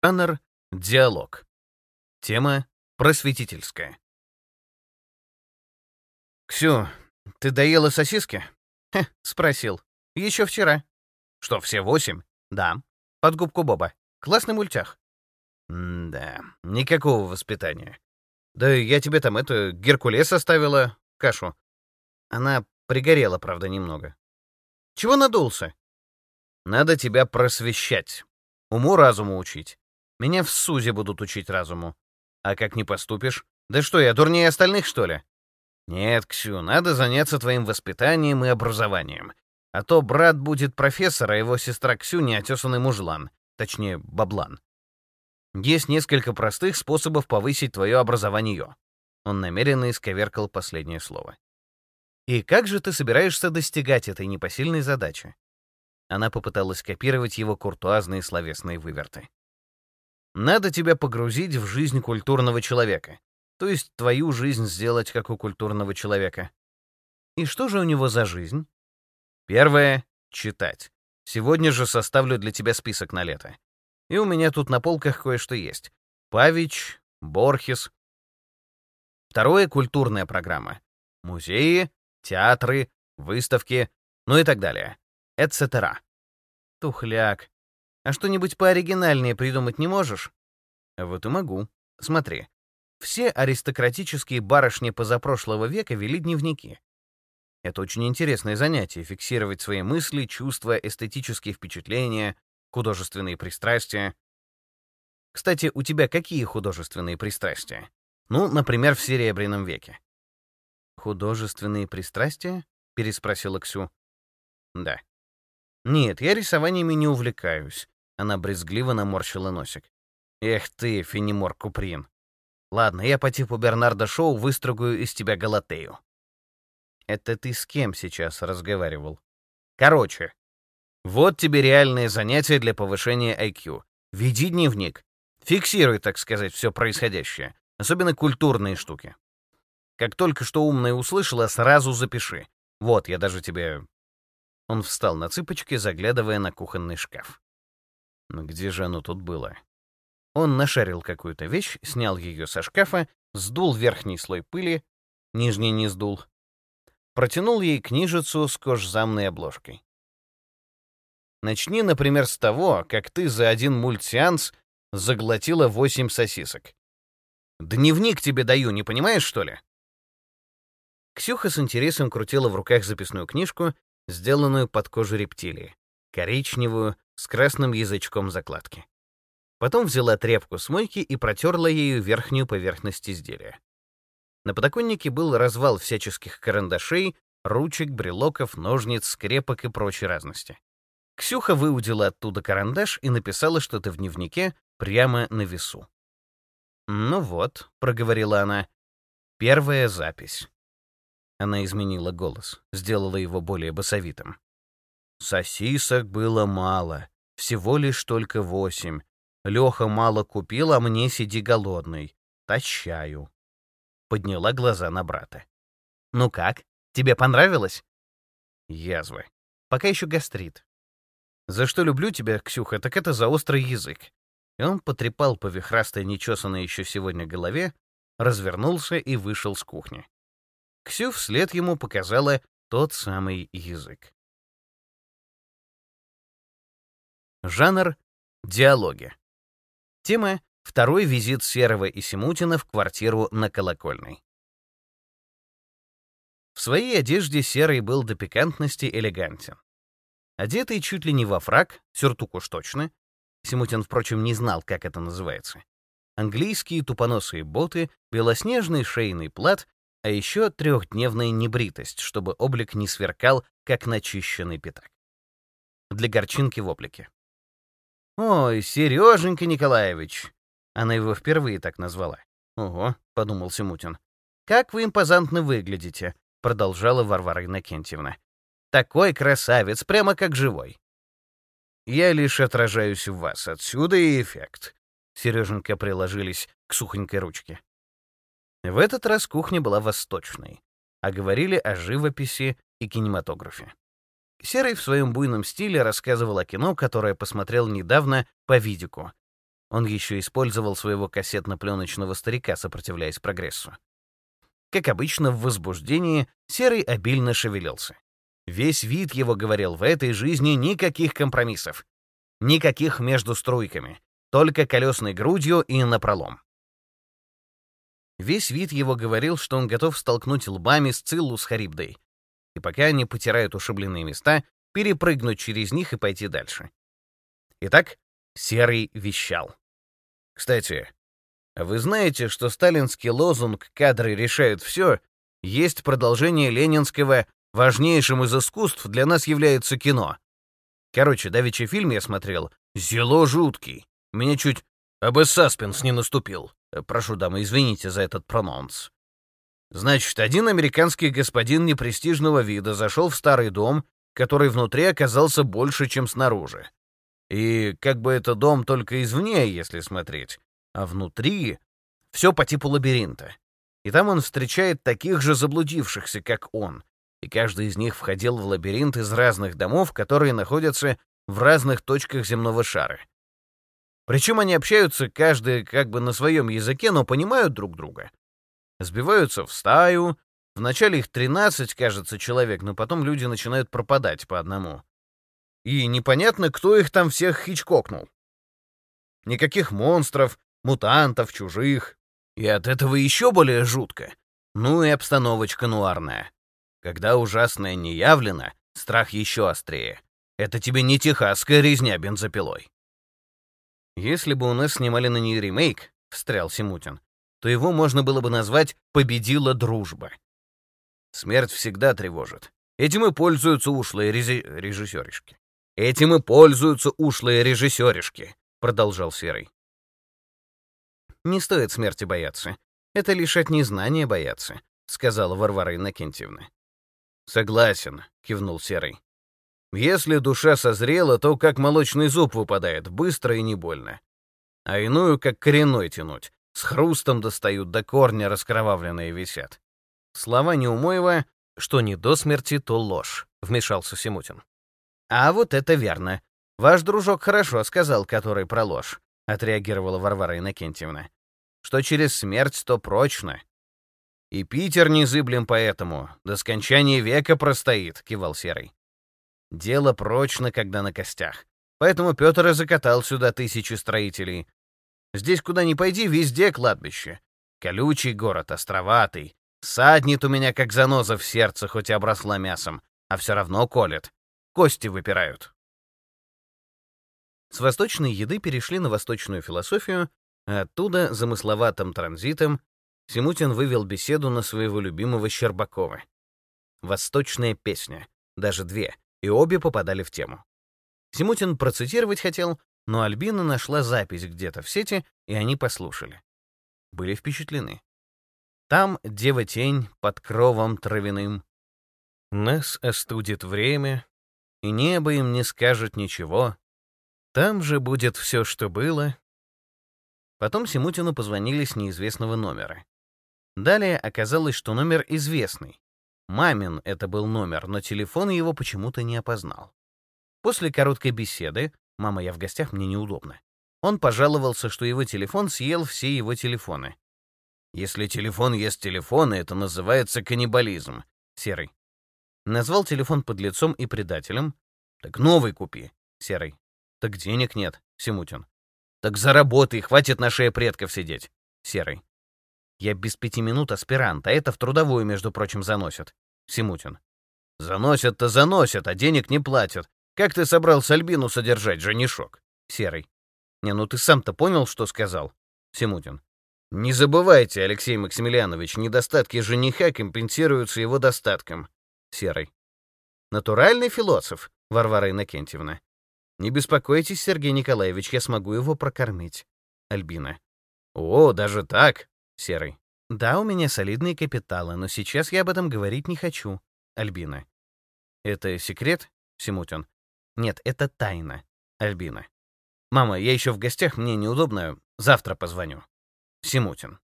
Жанр — диалог. Тема — просветительская. «Ксю, ты доела сосиски?» «Хе, спросил. Еще вчера». «Что, все восемь?» «Да. Под губку Боба. Классный мультях». «Да, никакого воспитания. Да я тебе там это, Геркулес оставила, кашу. Она пригорела, правда, немного. Чего надулся? Надо тебя просвещать, уму-разуму учить. Меня в СУЗе будут учить разуму. А как не поступишь? Да что, я дурнее остальных, что ли? Нет, Ксю, надо заняться твоим воспитанием и образованием. А то брат будет профессор, а его сестра Ксю неотесанный мужлан. Точнее, баблан. Есть несколько простых способов повысить твое образование. Он намеренно исковеркал последнее слово. И как же ты собираешься достигать этой непосильной задачи? Она попыталась копировать его куртуазные словесные выверты. Надо тебя погрузить в жизнь культурного человека. То есть твою жизнь сделать как у культурного человека. И что же у него за жизнь? Первое — читать. Сегодня же составлю для тебя список на лето. И у меня тут на полках кое-что есть. Павич, Борхес. Второе — культурная программа. Музеи, театры, выставки, ну и так далее. Эцетера. Тухляк. А что-нибудь пооригинальнее придумать не можешь? Вот и могу. Смотри. Все аристократические барышни позапрошлого века вели дневники. Это очень интересное занятие — фиксировать свои мысли, чувства, эстетические впечатления, художественные пристрастия. Кстати, у тебя какие художественные пристрастия? Ну, например, в Серебряном веке. «Художественные пристрастия?» — переспросила Ксю. «Да». «Нет, я рисованиями не увлекаюсь. Она брезгливо наморщила носик. «Эх ты, Фенемор Куприн! Ладно, я по типу Бернарда Шоу выстрогаю из тебя Галатею». «Это ты с кем сейчас разговаривал?» «Короче, вот тебе реальные занятия для повышения IQ. Веди дневник. Фиксируй, так сказать, все происходящее. Особенно культурные штуки. Как только что умное услышала, сразу запиши. Вот, я даже тебе...» Он встал на цыпочки, заглядывая на кухонный шкаф. Но где же оно тут было? Он нашарил какую-то вещь, снял ее со шкафа, сдул верхний слой пыли, нижний не сдул, протянул ей книжицу с кожзамной обложкой. Начни, например, с того, как ты за один мультсеанс заглотила восемь сосисок. Дневник тебе даю, не понимаешь, что ли? Ксюха с интересом крутила в руках записную книжку, сделанную под кожу рептилии, коричневую, с красным язычком закладки. Потом взяла тряпку с мойки и протерла ею верхнюю поверхность изделия. На подоконнике был развал всяческих карандашей, ручек, брелоков, ножниц, скрепок и прочей разности. Ксюха выудила оттуда карандаш и написала что-то в дневнике прямо на весу. «Ну вот», — проговорила она, — «первая запись». Она изменила голос, сделала его более басовитым. Сосисок было мало, всего лишь только восемь. Леха мало купил, а мне сиди голодный. Тащаю. Подняла глаза на брата. «Ну как? Тебе понравилось?» Язвы. Пока еще гастрит. За что люблю тебя, Ксюха, так это за острый язык. И он потрепал по вихрастой, нечесанной еще сегодня голове, развернулся и вышел с кухни. Ксю вслед ему показала тот самый язык. Жанр — диалоги. Тема — второй визит Серого и Симутина в квартиру на Колокольной. В своей одежде Серый был до пикантности элегантен. Одетый чуть ли не во фрак, сюртук уж точно. Симутин, впрочем, не знал, как это называется. Английские тупоносые боты, белоснежный шейный плат, а еще трехдневная небритость, чтобы облик не сверкал, как начищенный пятак. Для горчинки в облике. «Ой, Сереженька Николаевич!» Она его впервые так назвала. «Ого», — подумал Симутин. «Как вы импозантно выглядите», — продолжала Варвара Иннокентьевна. «Такой красавец, прямо как живой». «Я лишь отражаюсь в вас, отсюда и эффект». Сереженька приложились к сухонькой ручке. В этот раз кухня была восточной, а говорили о живописи и кинематографе. Серый в своем буйном стиле рассказывал о кино, которое посмотрел недавно по видику. Он еще использовал своего кассетно-пленочного старика, сопротивляясь прогрессу. Как обычно, в возбуждении Серый обильно шевелился. Весь вид его говорил, в этой жизни никаких компромиссов. Никаких между струйками. Только колесной грудью и напролом. Весь вид его говорил, что он готов столкнуть лбами Сциллу с Харибдой. И пока они потирают ушибленные места, перепрыгнуть через них и пойти дальше. Итак, Серый вещал. Кстати, вы знаете, что сталинский лозунг «кадры решают все» есть продолжение ленинского «важнейшим из искусств для нас является кино». Короче, давеча фильм я смотрел, зело жуткий. Меня чуть саспенс не наступил. Прошу, дамы, извините за этот прононс. Значит, один американский господин непрестижного вида зашел в старый дом, который внутри оказался больше, чем снаружи. И как бы это дом только извне, если смотреть, а внутри все по типу лабиринта. И там он встречает таких же заблудившихся, как он, и каждый из них входил в лабиринт из разных домов, которые находятся в разных точках земного шара. Причем они общаются каждый как бы на своем языке, но понимают друг друга. Сбиваются в стаю. Вначале их 13, кажется, человек, но потом люди начинают пропадать по одному. И непонятно, кто их там всех хичкокнул. Никаких монстров, мутантов, чужих. И от этого еще более жутко. Ну и обстановочка нуарная. Когда ужасное не явлено, страх еще острее. Это тебе не техасская резня бензопилой. Если бы у нас снимали на нее ремейк, встрял Симутин, то его можно было бы назвать «Победила дружба». Смерть всегда тревожит. Этим и пользуются ушлые рези... режиссеришки. Этим и пользуются ушлые режиссеришки, продолжал Серый. Не стоит смерти бояться. Это лишь от незнания бояться, сказала Варвара Иннокентьевна. Согласен, кивнул Серый. Если душа созрела, то как молочный зуб выпадает, быстро и не больно. А иную, как коренной тянуть, с хрустом достают, до корня раскровавленные висят. Слова Неумоева, что не до смерти, то ложь, вмешался Симутин. А вот это верно. Ваш дружок хорошо сказал, который про ложь, отреагировала Варвара Иннокентьевна. Что через смерть, то прочно. И Питер незыблем поэтому, до скончания века простоит, кивал Серый. Дело прочно, когда на костях. Поэтому Петр и закатал сюда тысячи строителей. Здесь куда ни пойди, везде кладбище. Колючий город, островатый. Саднет у меня, как заноза в сердце, хоть и обросла мясом, а все равно колет. Кости выпирают. С восточной еды перешли на восточную философию, а оттуда, замысловатым транзитом, Симутин вывел беседу на своего любимого Щербакова. Восточная песня, даже две, и обе попадали в тему. Симутин процитировать хотел, но Альбина нашла запись где-то в сети, и они послушали. Были впечатлены. Там дева-тень под кровом травяным. Нас остудит время, и небо им не скажет ничего. Там же будет все, что было. Потом Симутину позвонили с неизвестного номера. Далее оказалось, что номер известный, Мамин это был номер, но телефон его почему-то не опознал. После короткой беседы, «Мама, я в гостях, мне неудобно», он пожаловался, что его телефон съел все его телефоны. «Если телефон ест телефоны, это называется каннибализм», — Серый. Назвал телефон под лицом и предателем. «Так новый купи», — Серый. «Так денег нет», — Симутин. «Так заработай, хватит на шее предков сидеть», — Серый. Я без пяти минут аспирант, а это в трудовую, между прочим, заносят. Симутин. Заносят-то заносят, а денег не платят. Как ты собрался Альбину содержать, женишок? Серый. Не, ну ты сам-то понял, что сказал? Симутин. Не забывайте, Алексей Максимилианович, недостатки жениха компенсируются его достатком. Серый. Натуральный философ, Варвара Иннокентьевна. Не беспокойтесь, Сергей Николаевич, я смогу его прокормить. Альбина. О, даже так? Серый. Да, у меня солидные капиталы, но сейчас я об этом говорить не хочу. Альбина. Это секрет? Симутин. Нет, это тайна. Альбина. Мама, я еще в гостях, мне неудобно. Завтра позвоню. Симутин.